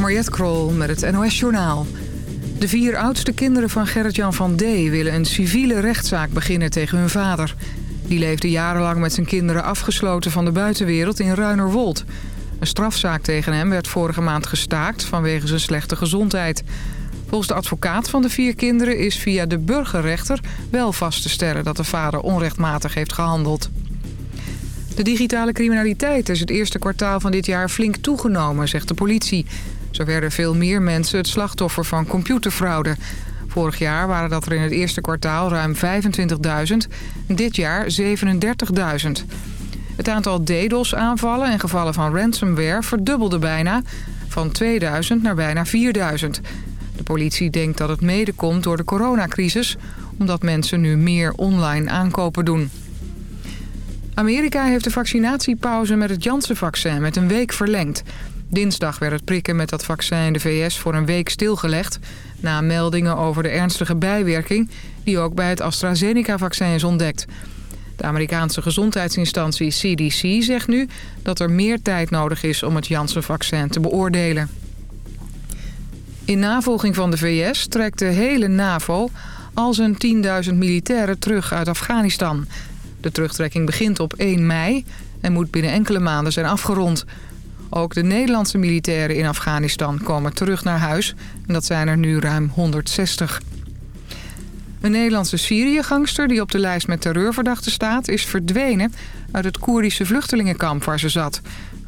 Mariette Krol met het NOS Journaal. De vier oudste kinderen van Gerrit-Jan van D. willen een civiele rechtszaak beginnen tegen hun vader. Die leefde jarenlang met zijn kinderen afgesloten van de buitenwereld in Ruinerwold. Een strafzaak tegen hem werd vorige maand gestaakt vanwege zijn slechte gezondheid. Volgens de advocaat van de vier kinderen is via de burgerrechter wel vast te stellen dat de vader onrechtmatig heeft gehandeld. De digitale criminaliteit is het eerste kwartaal van dit jaar flink toegenomen, zegt de politie. Zo werden veel meer mensen het slachtoffer van computerfraude. Vorig jaar waren dat er in het eerste kwartaal ruim 25.000, dit jaar 37.000. Het aantal DDoS-aanvallen en gevallen van ransomware verdubbelde bijna... van 2000 naar bijna 4000. De politie denkt dat het mede komt door de coronacrisis... omdat mensen nu meer online aankopen doen. Amerika heeft de vaccinatiepauze met het Janssen-vaccin met een week verlengd. Dinsdag werd het prikken met dat vaccin in de VS voor een week stilgelegd... na meldingen over de ernstige bijwerking... die ook bij het AstraZeneca-vaccin is ontdekt. De Amerikaanse gezondheidsinstantie CDC zegt nu... dat er meer tijd nodig is om het Janssen-vaccin te beoordelen. In navolging van de VS trekt de hele NAVO al zijn 10.000 militairen terug uit Afghanistan... De terugtrekking begint op 1 mei en moet binnen enkele maanden zijn afgerond. Ook de Nederlandse militairen in Afghanistan komen terug naar huis. En dat zijn er nu ruim 160. Een Nederlandse Syrië-gangster die op de lijst met terreurverdachten staat... is verdwenen uit het Koerdische vluchtelingenkamp waar ze zat.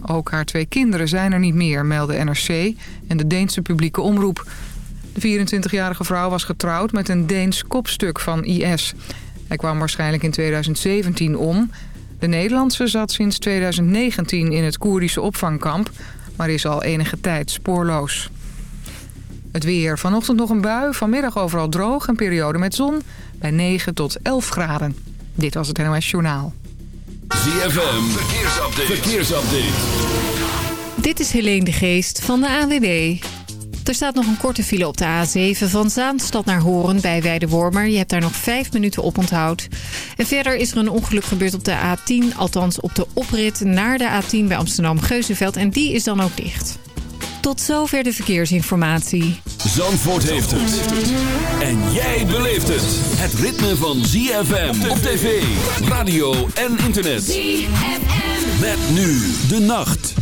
Ook haar twee kinderen zijn er niet meer, melden NRC en de Deense publieke omroep. De 24-jarige vrouw was getrouwd met een Deens kopstuk van IS... Hij kwam waarschijnlijk in 2017 om. De Nederlandse zat sinds 2019 in het Koerdische opvangkamp... maar is al enige tijd spoorloos. Het weer. Vanochtend nog een bui, vanmiddag overal droog en periode met zon... bij 9 tot 11 graden. Dit was het NOS Journaal. ZFM, verkeersupdate. verkeersupdate. Dit is Helene de Geest van de AWB. Er staat nog een korte file op de A7 van Zaanstad naar Horen bij Weidewormer. Je hebt daar nog vijf minuten op onthoud. En verder is er een ongeluk gebeurd op de A10. Althans op de oprit naar de A10 bij Amsterdam-Geuzenveld. En die is dan ook dicht. Tot zover de verkeersinformatie. Zandvoort heeft het. En jij beleeft het. Het ritme van ZFM op tv, radio en internet. ZFM. Met nu de nacht.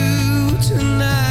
tonight.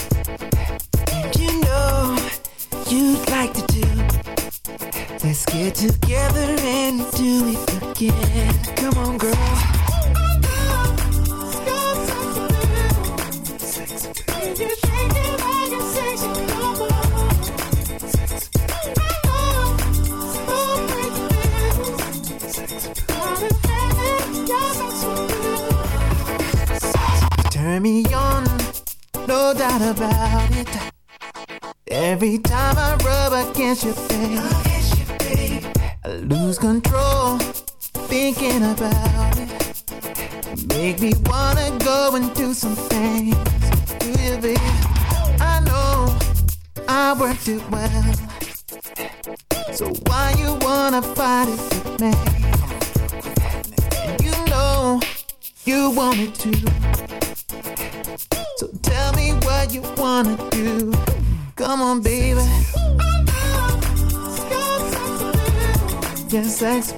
Get together and do it again. Come on, girl.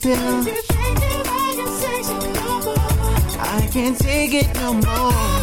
Appeal. I can't take it no more.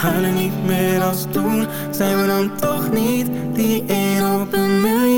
huilen niet meer als toen. Zijn we dan toch niet die één op een miljoen?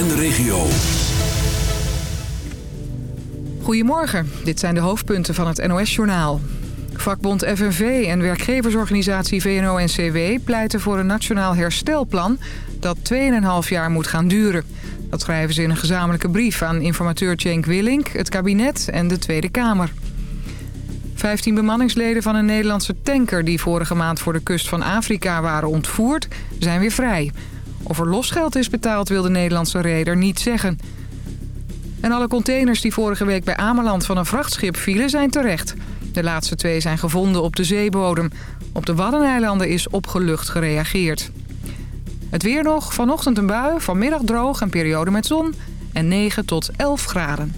en de regio. Goedemorgen, dit zijn de hoofdpunten van het NOS-journaal. Vakbond FNV en werkgeversorganisatie VNO-NCW pleiten voor een nationaal herstelplan dat 2,5 jaar moet gaan duren. Dat schrijven ze in een gezamenlijke brief aan informateur Cenk Willink, het kabinet en de Tweede Kamer. 15 bemanningsleden van een Nederlandse tanker die vorige maand voor de kust van Afrika waren ontvoerd, zijn weer vrij. Of er losgeld is betaald wil de Nederlandse reder niet zeggen. En alle containers die vorige week bij Ameland van een vrachtschip vielen zijn terecht. De laatste twee zijn gevonden op de zeebodem. Op de Waddeneilanden is opgelucht gereageerd. Het weer nog, vanochtend een bui, vanmiddag droog en periode met zon. En 9 tot 11 graden.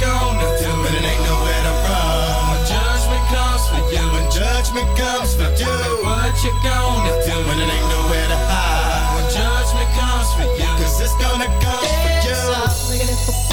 gonna do. But it ain't nowhere to run. When judgment comes for you, when judgment comes for you, what you gonna do? When it ain't nowhere to hide. When judgment comes for you, cause it's gonna come for you.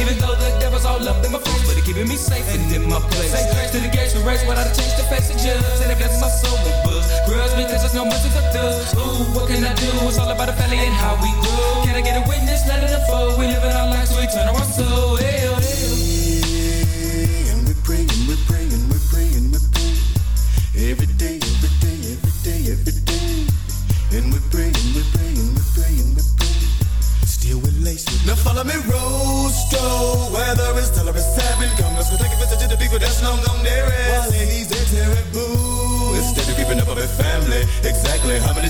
Even though the devil's all up in my face. But he keeping me safe and in my place. Say grace to the gates we race without a change to face the judge. And it blesses my soul with books. Grudge because there's no mercy for thugs. Ooh, what can I do? It's all about the family and how we grow. Can I get a witness? Let it unfold. We living our lives, we turn our soul.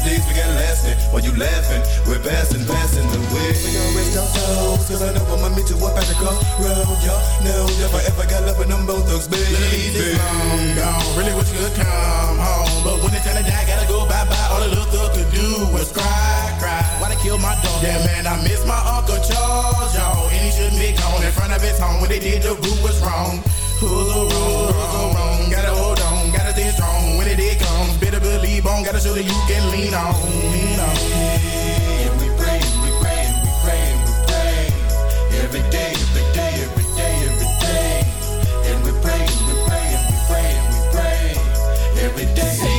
Days we got lasting? While you laughing, we're passing, passing the way. We gon' rest our souls, cause I know I'ma meet you up at the crossroad. Y'all know if I ever got love with them both thugs, baby. Ladies, long gone. Really wish you could come home. But when it's time to die, gotta go bye bye. All the little thug could do was cry, cry. Why they kill my dog? Yeah, man, I miss my Uncle Charles, y'all. And he shouldn't be gone in front of his home. When they did, the root was wrong. Who's so wrong? Wrong? Gotta hold on, gotta stay strong. When it did believe on. Gotta show that you can lean on, lean on. And we praying, we praying, we praying, we praying. Every day, every day, every day, every day. And we praying, we praying, we praying, we praying. Every day.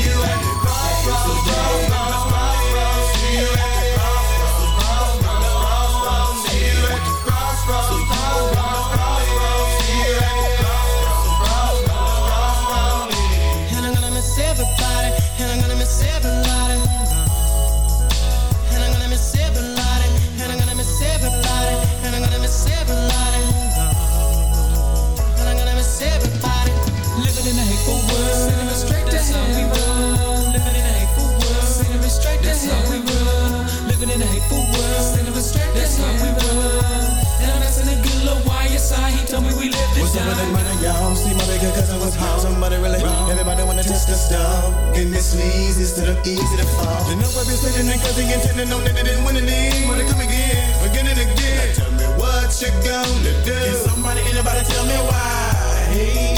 We? See my cousin was. Somebody really wrong. Everybody wanna test the stuff. Getting this sneeze instead of easy to fall. You know I've been sitting and he intending on that it didn't win any. Wanna come again, again and again. Tell me what you gonna do. Can somebody, anybody tell me why? Hey,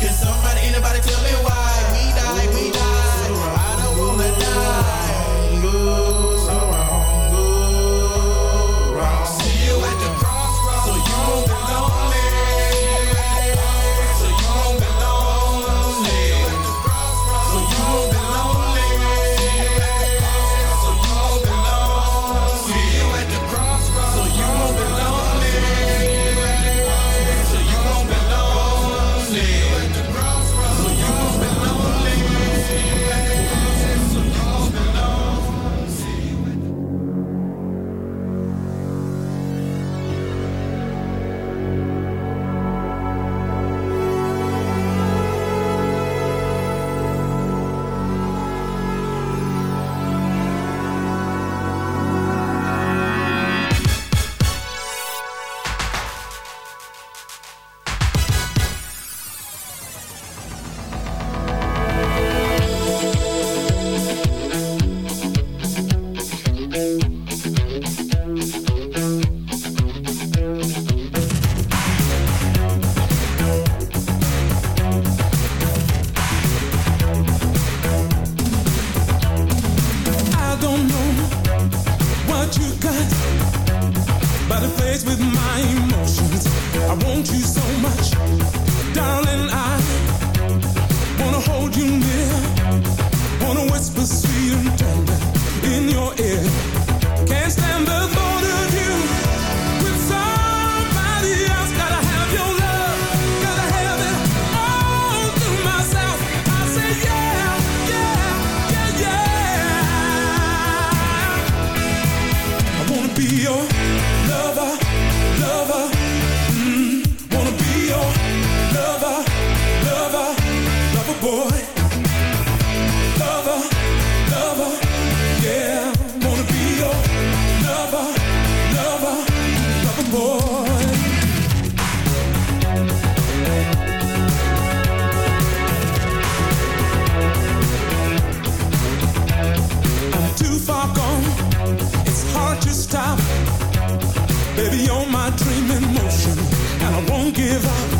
can somebody, anybody tell me why? Your ear. Can't stand the give up.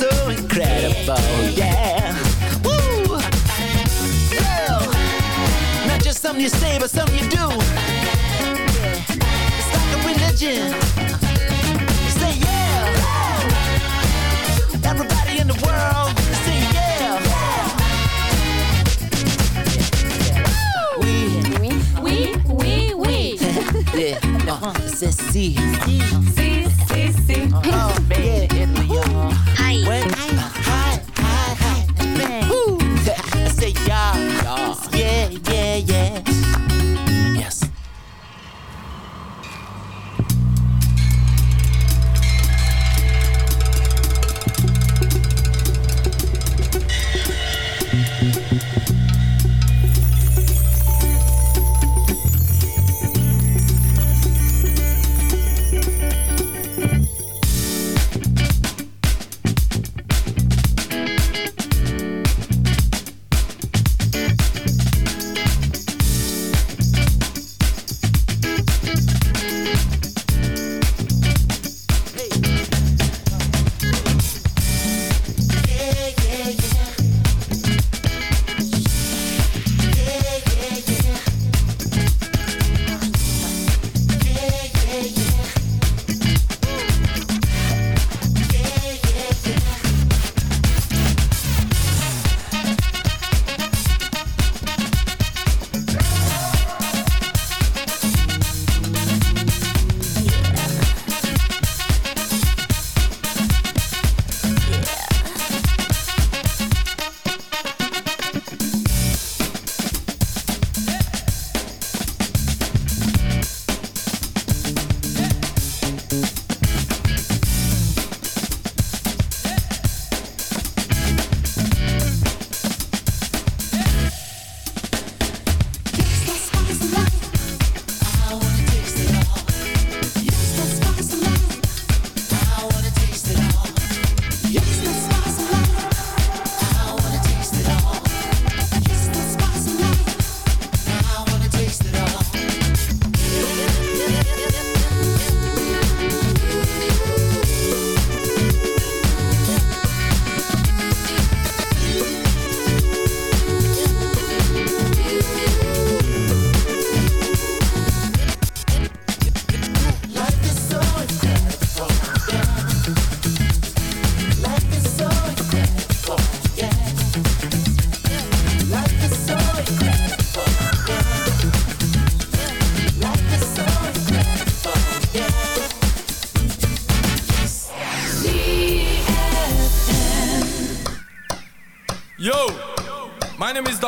oh yeah. Woo! Yeah. Not just something you say, but something you do. It's like a religion. Say yeah. Everybody in the world, say yeah. We, we, we, we. Yeah, uh-huh. no, c'est si. Si, si, si. Uh-huh.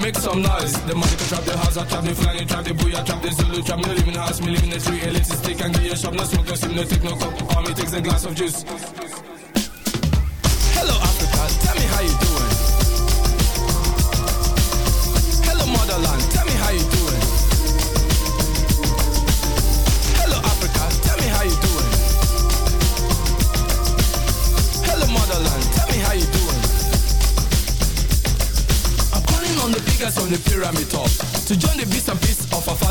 Make some noise. The money can trap the house, I trap the flying, trap the booyah, trap the Zulu, trap me living house, me live in the street, elitist stick and get your shop, no smoke, no sim, no take no. All me takes a glass of juice.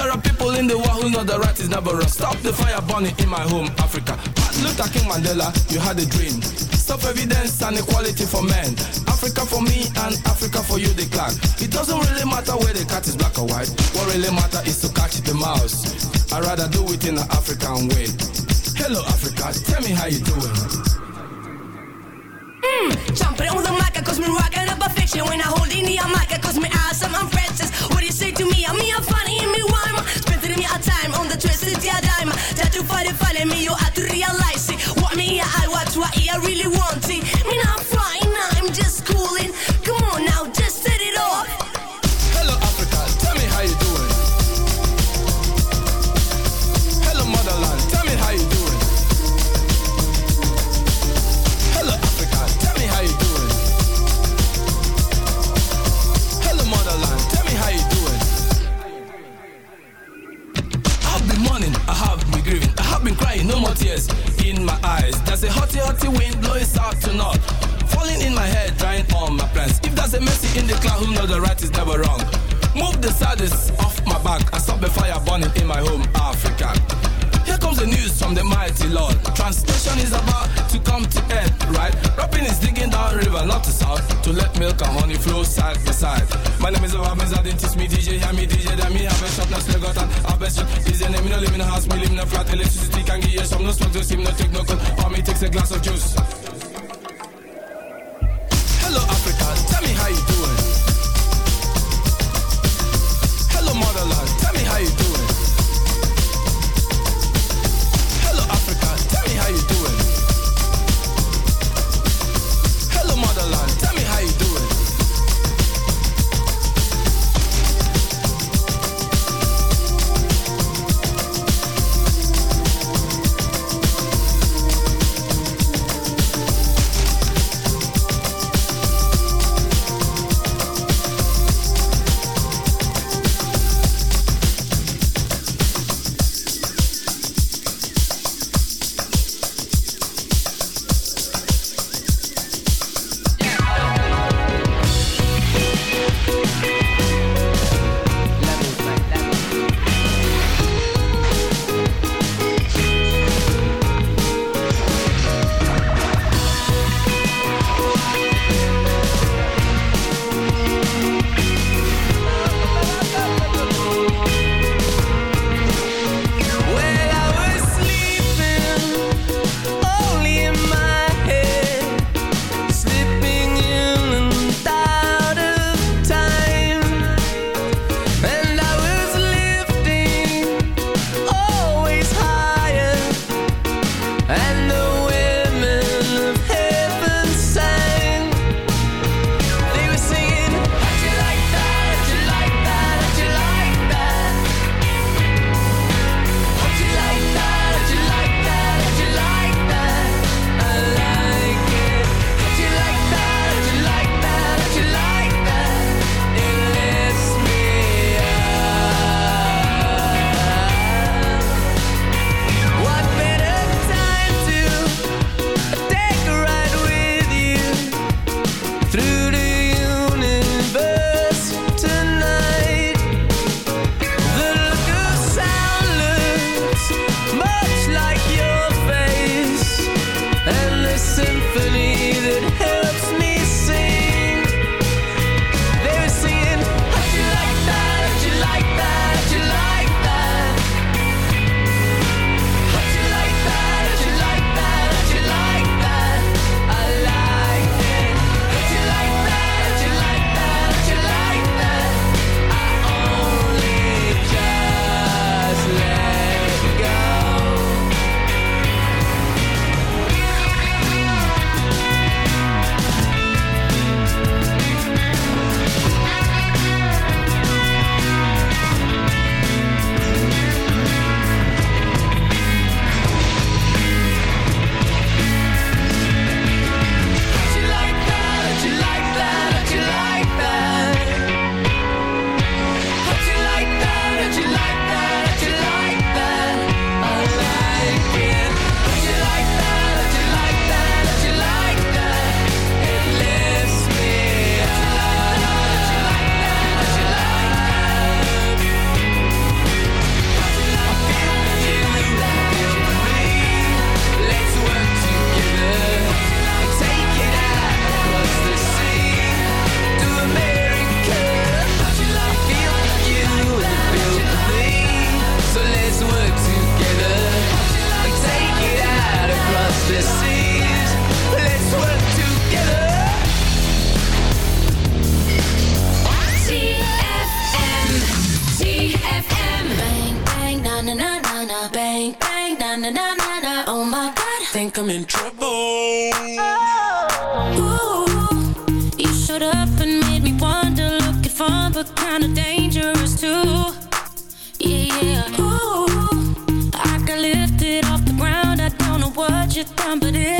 There are people in the world who know the right is never wrong, stop the fire burning in my home, Africa. Martin Luther King Mandela, you had a dream. Stop evidence and equality for men. Africa for me and Africa for you, the clan. It doesn't really matter where the cat is black or white. What really matters is to catch the mouse. I'd rather do it in an African way. Hello, Africa, tell me how you doing. Mm, jumping on the mic, cause me rocking up a fiction when I hold in the mic, cause me awesome, I'm Francis. What do you say to me? I'm me, I'm funny, and me rhyme. Spending me a time on the twisted yeah dime. That you find it funny, me, you have to realize it. What me, I watch, what I really want. Me not wind blowing south to north, falling in my head, drying all my plans. If there's a mercy in the cloud, who knows the right is never wrong. Move the saddest off my back and stop the fire burning in my home, Africa. Here comes the news from the mighty Lord. Translation is about to come to end, right? Rapping is digging down river, not to south, to let milk and honey flow side by side. My name is Obamiz, I didn't teach me DJ, hear me DJ, then me have a shop, now still got an have a shop. DJ name, me no live in a house, me live in a flat, electricity can give you some, no smoke, no steam, no take no cold, or me takes a glass of juice. Tell me how you doing. Na na na. Oh my God, Think I'm in trouble. Ooh, you showed up and made me wonder, looking fun but kinda dangerous too. Yeah, yeah. Ooh, I got lifted off the ground. I don't know what you done, but it's